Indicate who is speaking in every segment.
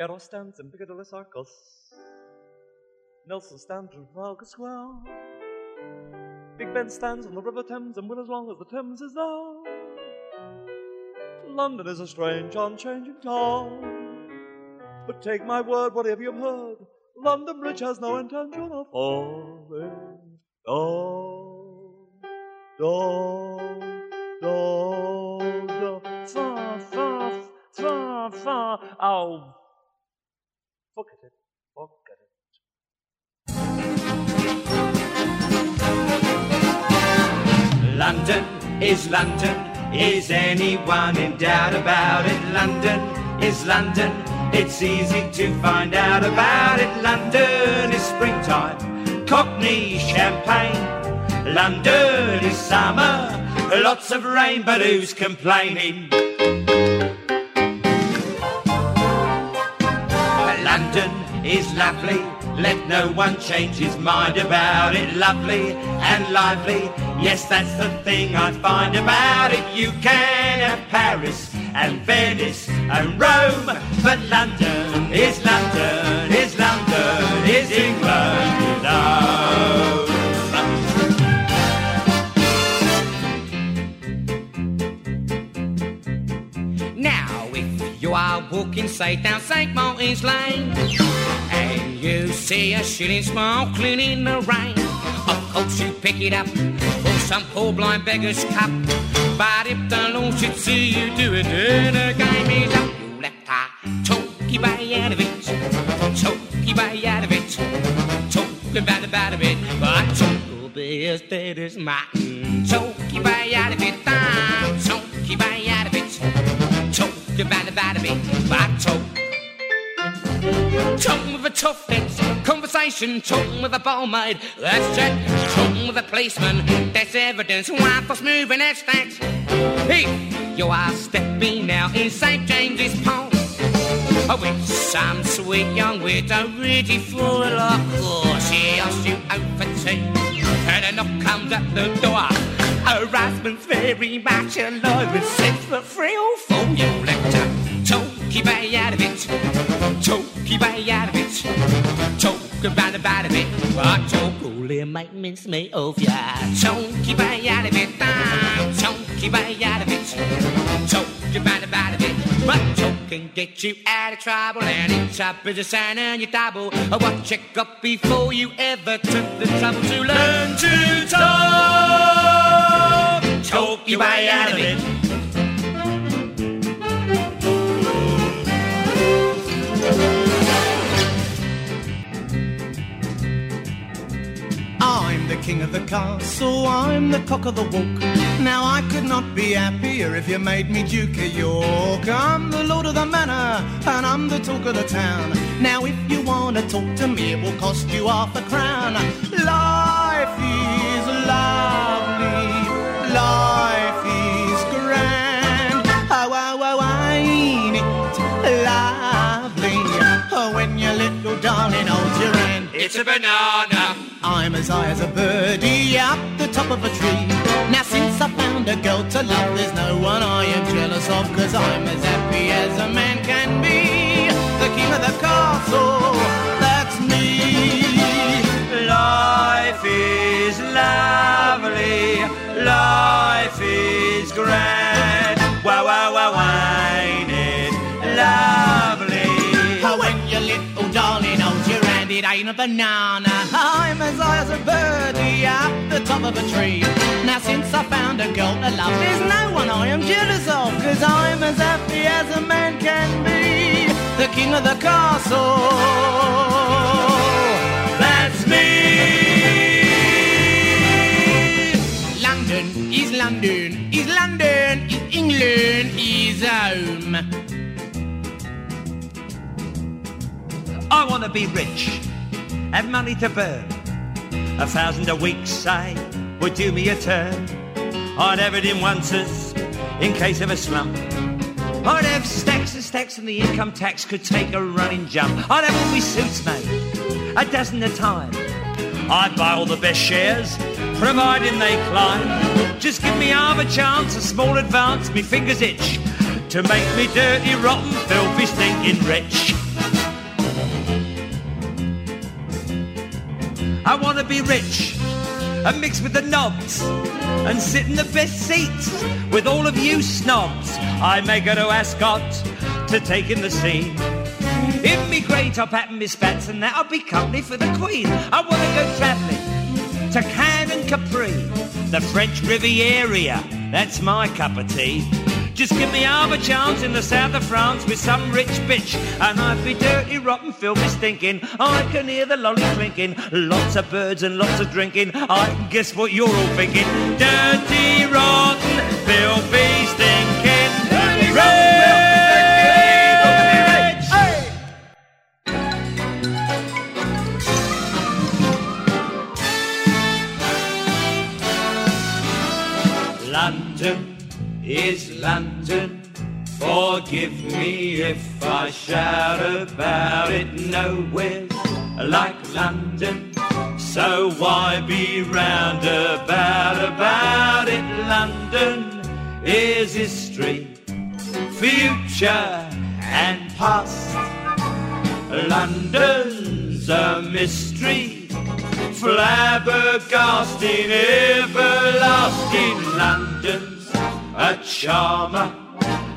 Speaker 1: Eros stands in Piccadilly Circus. Nelson stands in Trafalgar Square. Big Ben stands on the River Thames and will as long as the Thames is there. London is a strange, unchanging town. But take my word, whatever you've heard, London Bridge has no intention of falling down, down, down, down, far, far, far, far. Oh, forget it, forget it.
Speaker 2: London is London. Is anyone in doubt about it? London is London. It's easy to find out about it. London is springtime, Cockney champagne. London is summer, lots of rain, but who's complaining? Is lovely. Let no one change his mind about it. Lovely and lively. Yes, that's the thing I find about it. You can have Paris and Venice and Rome, but London is London, is London, is England, you know.
Speaker 3: You are walking, say, down St. Martin's Lane, and you see a shilling sparkling in the rain, of course you pick it up for some poor blind beggar's cup. But if the Lord should see you do it, then the game is up. You left eye, talk way out of it, talk way out of it, talking about about it, but talk will be as dead as. Talk way out of it, about about of it, but talk. Talking with a tough head, conversation, talking with a barmaid, that's it. Talking with a policeman, that's evidence, why for moving that stacks. If you are stepping now in St. James's Park, oh, with some sweet young widow ready for a lock, oh, she asks you out for tea, and a knock comes at the door. Husband's very much alive and sits for free or four. You her talk your way out of it. Talk your way out of it. Talk about about it. But talk only make mince me of ya. Talk your way out of it. Talk your way out of it. Talk about about of it. But talk can get you out of trouble and it's a business and you double. What you got before you ever took the trouble to learn to talk.
Speaker 4: King of the castle, I'm the cock of the walk. Now I could not be happier if you made me Duke of York. I'm the lord of the manor, and I'm the talk of the town. Now if you wanna talk to me, it will cost you half a crown. Life is
Speaker 2: It's a banana.
Speaker 4: I'm as high as a birdie up the top of a tree. Now since I found a girl to love, there's no one I am jealous of, cause I'm as happy as a man can be. The king of the castle,
Speaker 2: it
Speaker 4: ain't a banana. I'm as high as a birdie up the top of a tree. Now since I found a girl to love, there's no one I am jealous of, cause I'm as happy as a man can be. The king of the castle.
Speaker 2: That's me.
Speaker 4: London is London, is London, is England, is home.
Speaker 2: I want to be rich, have money to burn. A thousand a week, say, would do me a turn. I'd have it in onces in case of a slump. I'd have stacks and stacks and the income tax could take a running jump. I'd have all my suits made, a dozen at a time. I'd buy all the best shares, providing they climb. Just give me half a chance, a small advance, me fingers itch to make me dirty, rotten, filthy, stinking rich. I want to be rich and mix with the knobs and sit in the best seats with all of you snobs. I may go to Ascot to take in the scene. In me grey top hat and me spats and that I'll be company for the Queen. I want to go travelling to Cannes and Capri, the French Riviera. That's my cup of tea. Just give me half a chance in the south of France with some rich bitch, and I'd be dirty, rotten, filthy, stinking. I can hear the lolly clinking, lots of birds and lots of drinking. I can guess what you're all thinking. Dirty, rotten, filthy, stinking. Dirty, rotten, London is London. Forgive me if I shout about it. Nowhere's like London. So why be roundabout about about it? London is history, future and past. London's a mystery, flabbergasting, charmer.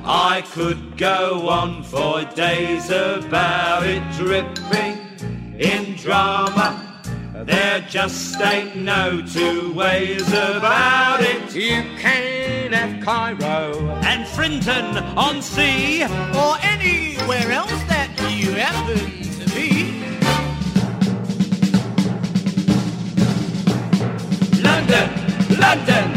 Speaker 2: I could go on for days about it, dripping in drama. There just ain't no two ways about it.
Speaker 3: You can have Cairo
Speaker 2: And Frinton on sea.
Speaker 4: Or anywhere else that you happen to be.
Speaker 2: London, London,